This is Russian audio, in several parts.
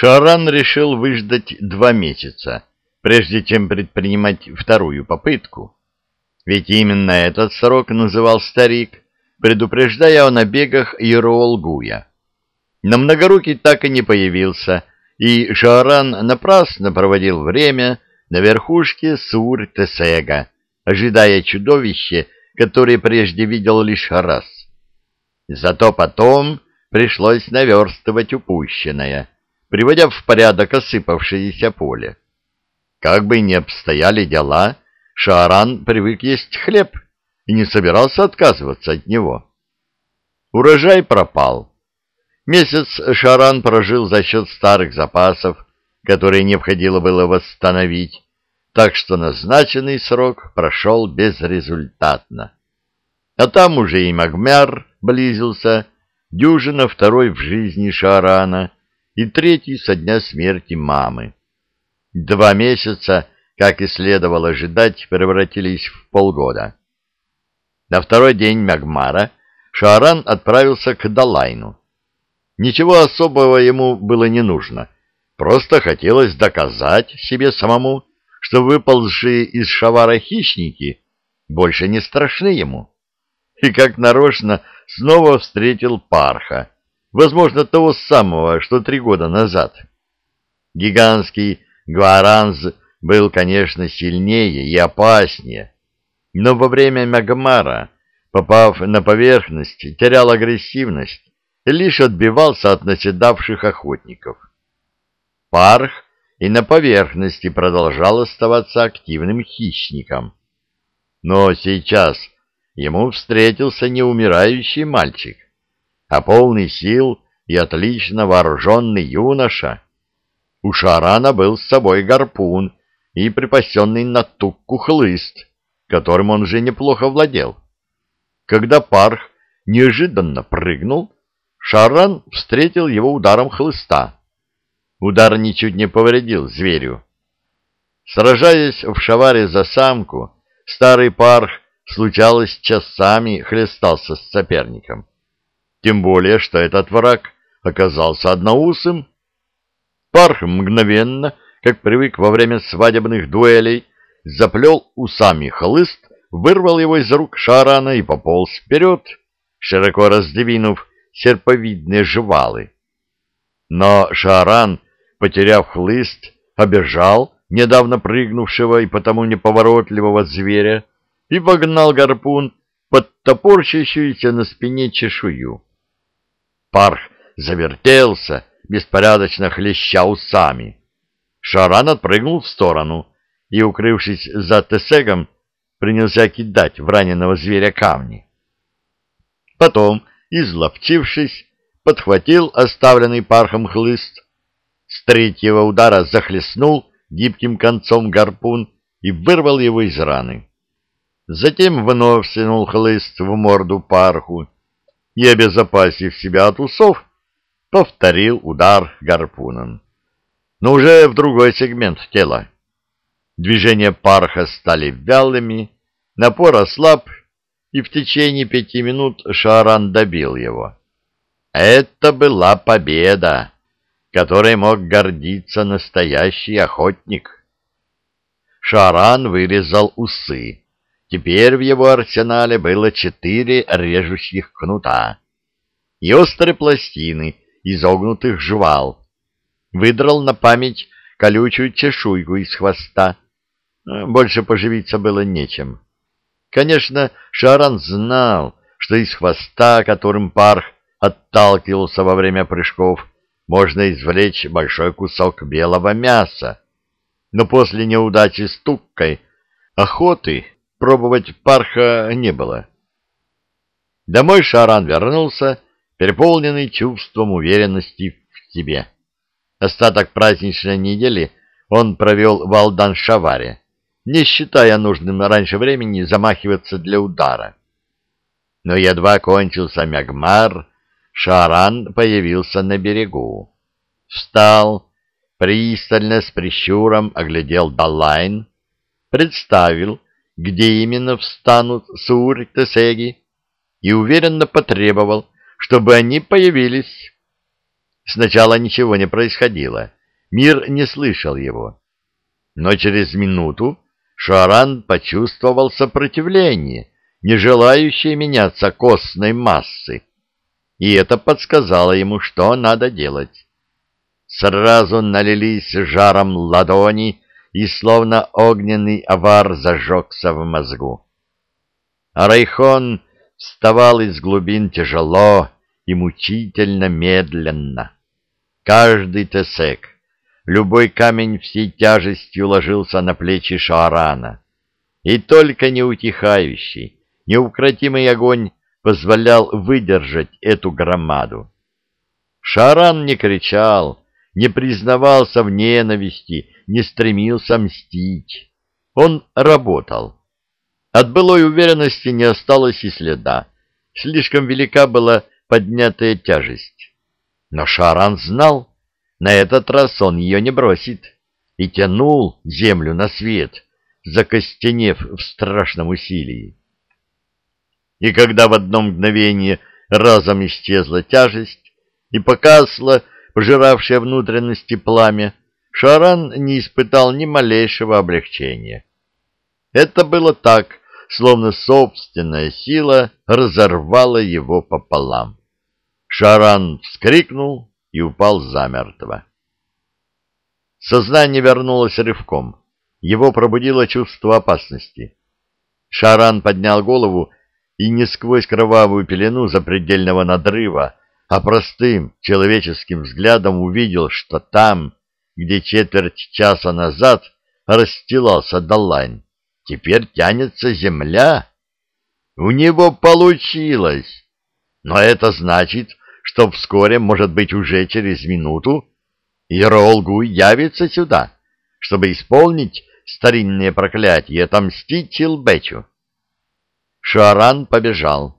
Шаран решил выждать два месяца, прежде чем предпринимать вторую попытку. Ведь именно этот срок называл старик, предупреждая о набегах Иероолгуя. Но Многорукий так и не появился, и Шааран напрасно проводил время на верхушке Сур-Тесега, ожидая чудовище, которое прежде видел лишь раз. Зато потом пришлось наверстывать упущенное, приводя в порядок осыпавшееся поле. Как бы ни обстояли дела, Шааран привык есть хлеб и не собирался отказываться от него. Урожай пропал. Месяц Шаран прожил за счет старых запасов, которые необходимо было восстановить, так что назначенный срок прошел безрезультатно. А там уже и Магмяр близился, дюжина второй в жизни Шарана и третий со дня смерти мамы. Два месяца, как и следовало ожидать, превратились в полгода. На второй день Магмара Шааран отправился к Далайну. Ничего особого ему было не нужно, просто хотелось доказать себе самому, что выползшие из шавара хищники больше не страшны ему. И как нарочно снова встретил Парха, возможно, того самого, что три года назад. Гигантский Гуаранз был, конечно, сильнее и опаснее, но во время Магмара, попав на поверхность, терял агрессивность и лишь отбивался от наседавших охотников. Парх и на поверхности продолжал оставаться активным хищником. Но сейчас ему встретился не умирающий мальчик, а полный сил и отлично вооруженный юноша. У Шарана был с собой гарпун и припасенный на тукку хлыст, которым он уже неплохо владел. Когда Парх неожиданно прыгнул, Шаран встретил его ударом хлыста. Удар ничуть не повредил зверю. Сражаясь в шаваре за самку, старый Парх случалось часами хлестался с соперником. Тем более, что этот враг оказался одноусым. Парх мгновенно, как привык во время свадебных дуэлей, заплел усами хлыст, вырвал его из рук Шарана и пополз вперед, широко раздвинув серповидные жвалы. Но Шаран, потеряв хлыст, обежал недавно прыгнувшего и потому неповоротливого зверя и вогнал гарпун под топорщащуюся на спине чешую. Парх завертелся, беспорядочно хлеща усами. Шаран отпрыгнул в сторону и, укрывшись за тесегом, принялся кидать в раненого зверя камни. Потом, изловчившись, подхватил оставленный пархом хлыст, с третьего удара захлестнул гибким концом гарпун и вырвал его из раны. Затем вновь сунул хлыст в морду парху и, обезопасив себя от усов, повторил удар гарпуном. Но уже в другой сегмент тела. Движения парха стали вялыми, напор ослаб, и в течение пяти минут Шаран добил его. Это была победа, которой мог гордиться настоящий охотник. Шаран вырезал усы. Теперь в его арсенале было четыре режущих кнута и острые пластины изогнутых жвал. Выдрал на память колючую чешуйку из хвоста, больше поживиться было нечем. Конечно, Шаран знал, что из хвоста, которым парх отталкивался во время прыжков, можно извлечь большой кусок белого мяса. Но после неудачи с туккой охоты пробовать парха не было. Домой Шаран вернулся, переполненный чувством уверенности в себе. Остаток праздничной недели он провел в Алдан-Шаваре, не считая нужным раньше времени замахиваться для удара. Но едва кончился Мягмар, Шаран появился на берегу. Встал, пристально с прищуром оглядел Далайн, представил, где именно встанут Сур-Тесеги, и уверенно потребовал, чтобы они появились. Сначала ничего не происходило, мир не слышал его. Но через минуту Шаран почувствовал сопротивление, не желающее меняться костной массы, и это подсказало ему, что надо делать. Сразу налились жаром ладони, и словно огненный авар зажегся в мозгу. Райхон вставал из глубин тяжело и мучительно медленно. Каждый тесек, любой камень всей тяжестью ложился на плечи Шаарана, и только неутихающий, неукротимый огонь позволял выдержать эту громаду. Шаран не кричал, не признавался в ненависти, не стремился мстить. Он работал. От былой уверенности не осталось и следа. Слишком велика была поднятая тяжесть. Но Шаран знал, на этот раз он ее не бросит, и тянул землю на свет, закостенев в страшном усилии. И когда в одно мгновение разом исчезла тяжесть и погасло пожиравшее внутренности пламя, Шаран не испытал ни малейшего облегчения. Это было так, словно собственная сила разорвала его пополам. Шаран вскрикнул и упал замертво. Сознание вернулось рывком. Его пробудило чувство опасности. Шаран поднял голову и не сквозь кровавую пелену запредельного надрыва, а простым человеческим взглядом увидел, что там, где четверть часа назад расстилался Даллайн, теперь тянется земля. У него получилось. Но это значит, что вскоре, может быть, уже через минуту, Иролгу явится сюда, чтобы исполнить старинные и отомстить Чилбечу. Шуаран побежал.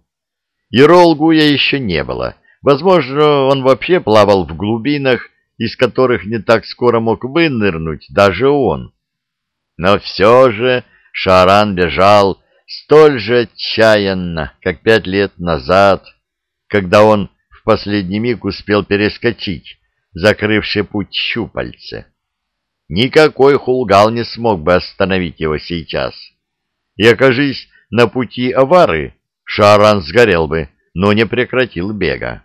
Иролгуя еще не было. Возможно, он вообще плавал в глубинах, из которых не так скоро мог вынырнуть даже он. Но все же Шаран бежал столь же отчаянно, как пять лет назад, когда он в последний миг успел перескочить, закрывший путь щупальце. Никакой хулгал не смог бы остановить его сейчас. И окажись на пути авары, Шаран сгорел бы, но не прекратил бега.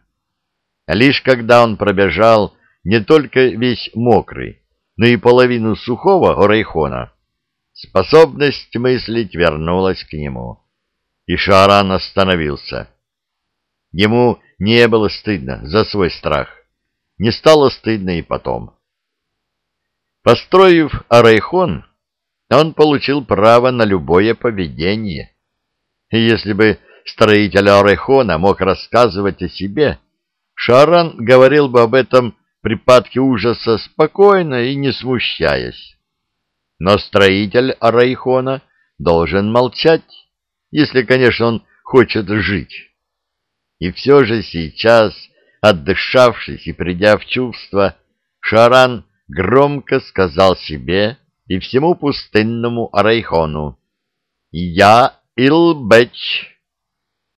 Лишь когда он пробежал не только весь мокрый, но и половину сухого Орейхона, способность мыслить вернулась к нему, и Шаран остановился. Ему не было стыдно за свой страх, не стало стыдно и потом. Построив Орейхон, он получил право на любое поведение — и если бы строитель Орехона мог рассказывать о себе, Шаран говорил бы об этом припадке ужаса спокойно и не смущаясь. Но строитель Арайхона должен молчать, если, конечно, он хочет жить. И все же сейчас, отдышавшись и придя в чувство, Шаран громко сказал себе и всему пустынному Арайхону «Я Илбеч.